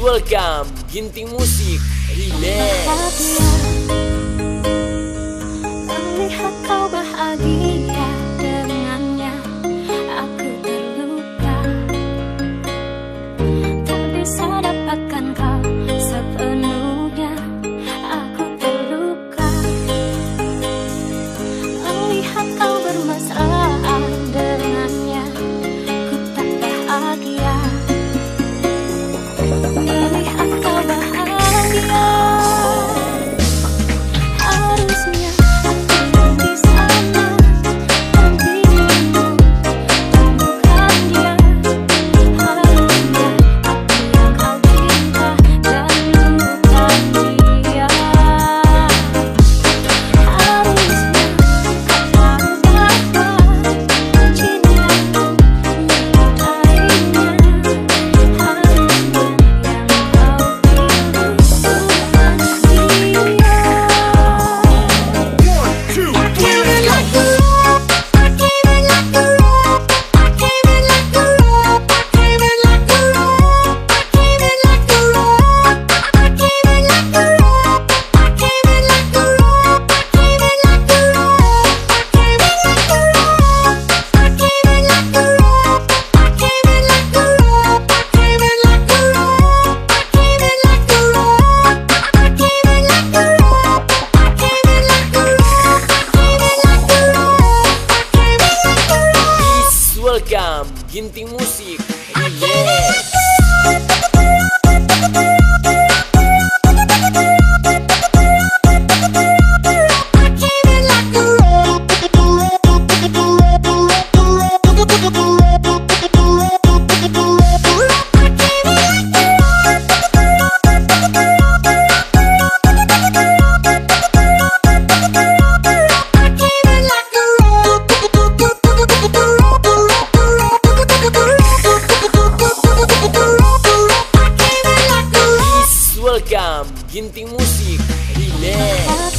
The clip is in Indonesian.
welcome Ginting Musik bahagia Melihat kau bahagia Ginting Musik Remix